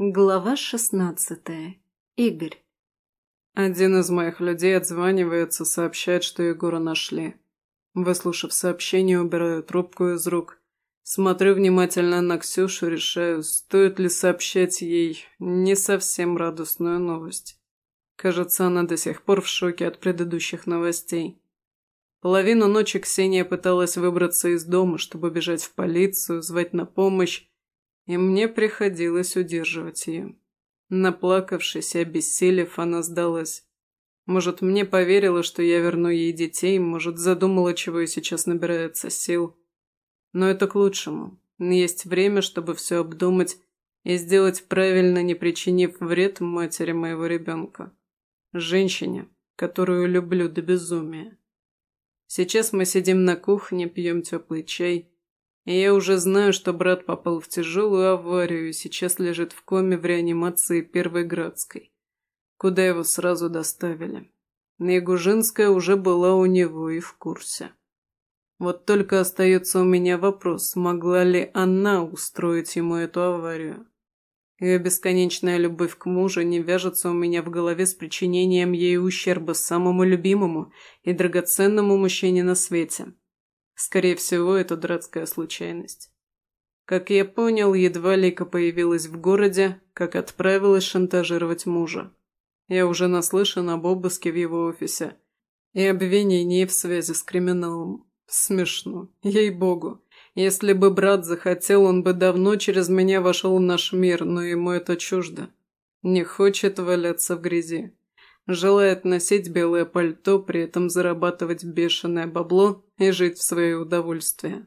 Глава шестнадцатая. Игорь. Один из моих людей отзванивается, сообщает, что Егора нашли. Выслушав сообщение, убираю трубку из рук. Смотрю внимательно на Ксюшу, решаю, стоит ли сообщать ей не совсем радостную новость. Кажется, она до сих пор в шоке от предыдущих новостей. Половину ночи Ксения пыталась выбраться из дома, чтобы бежать в полицию, звать на помощь, и мне приходилось удерживать ее. Наплакавшись и обессилев, она сдалась. Может, мне поверила, что я верну ей детей, может, задумала, чего и сейчас набирается сил. Но это к лучшему. Есть время, чтобы все обдумать и сделать правильно, не причинив вред матери моего ребенка. Женщине, которую люблю до безумия. Сейчас мы сидим на кухне, пьем теплый чай я уже знаю, что брат попал в тяжелую аварию и сейчас лежит в коме в реанимации Первой Градской, куда его сразу доставили. Ягужинская уже была у него и в курсе. Вот только остается у меня вопрос, могла ли она устроить ему эту аварию. Ее бесконечная любовь к мужу не вяжется у меня в голове с причинением ей ущерба самому любимому и драгоценному мужчине на свете. Скорее всего, это дурацкая случайность. Как я понял, едва Лика появилась в городе, как отправилась шантажировать мужа. Я уже наслышан об обыске в его офисе и обвинении в связи с криминалом. Смешно. Ей-богу. Если бы брат захотел, он бы давно через меня вошел в наш мир, но ему это чуждо. Не хочет валяться в грязи. Желает носить белое пальто, при этом зарабатывать бешеное бабло и жить в свое удовольствие.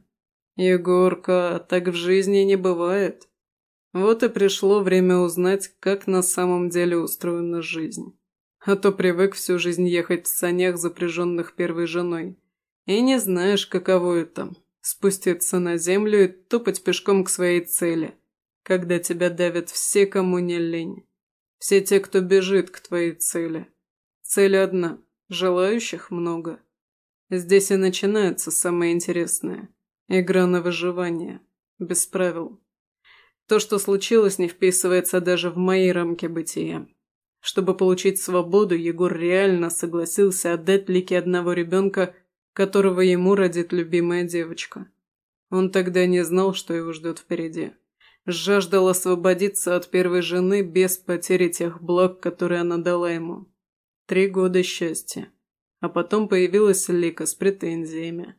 Егорка, так в жизни не бывает. Вот и пришло время узнать, как на самом деле устроена жизнь. А то привык всю жизнь ехать в санях, запряженных первой женой. И не знаешь, каково это – спуститься на землю и топать пешком к своей цели, когда тебя давят все, кому не лень. Все те, кто бежит к твоей цели. Цель одна, желающих много. Здесь и начинается самое интересное. Игра на выживание. Без правил. То, что случилось, не вписывается даже в мои рамки бытия. Чтобы получить свободу, Егор реально согласился отдать Лике одного ребенка, которого ему родит любимая девочка. Он тогда не знал, что его ждет впереди жаждал освободиться от первой жены без потери тех благ, которые она дала ему. Три года счастья. А потом появилась Лика с претензиями.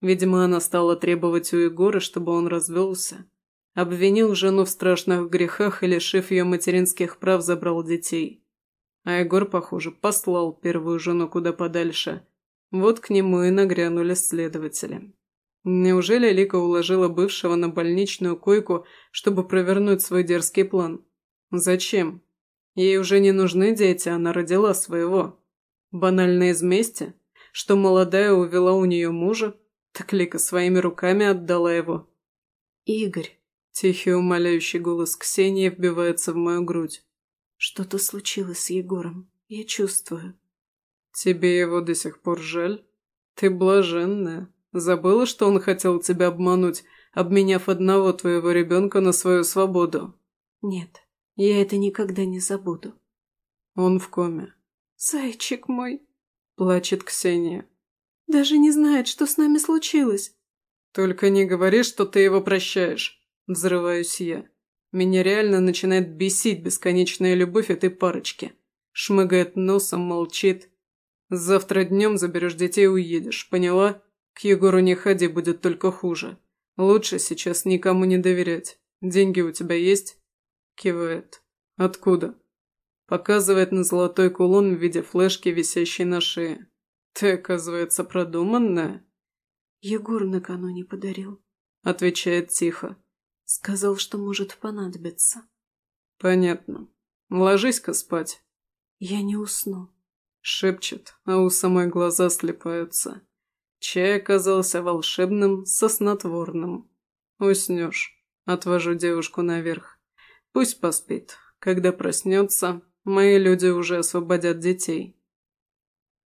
Видимо, она стала требовать у Егора, чтобы он развелся. Обвинил жену в страшных грехах и, лишив ее материнских прав, забрал детей. А Егор, похоже, послал первую жену куда подальше. Вот к нему и нагрянули следователи. Неужели Лика уложила бывшего на больничную койку, чтобы провернуть свой дерзкий план? Зачем? Ей уже не нужны дети, она родила своего. Банально из мести? Что молодая увела у нее мужа? Так Лика своими руками отдала его. «Игорь», – тихий умоляющий голос Ксении вбивается в мою грудь. «Что-то случилось с Егором. Я чувствую». «Тебе его до сих пор жаль? Ты блаженная». Забыла, что он хотел тебя обмануть, обменяв одного твоего ребенка на свою свободу?» «Нет, я это никогда не забуду». «Он в коме». «Зайчик мой», – плачет Ксения. «Даже не знает, что с нами случилось». «Только не говори, что ты его прощаешь», – взрываюсь я. Меня реально начинает бесить бесконечная любовь этой парочки. Шмыгает носом, молчит. «Завтра днем заберешь детей и уедешь, поняла?» К Егору не ходи, будет только хуже. Лучше сейчас никому не доверять. Деньги у тебя есть?» Кивает. «Откуда?» Показывает на золотой кулон в виде флешки, висящей на шее. «Ты, оказывается, продуманная?» «Егор накануне подарил», — отвечает тихо. «Сказал, что может понадобиться». «Понятно. Ложись-ка спать». «Я не усну», — шепчет, а у самой глаза слепаются. Чай оказался волшебным, соснотворным. Уснешь. Отвожу девушку наверх. Пусть поспит. Когда проснется, мои люди уже освободят детей.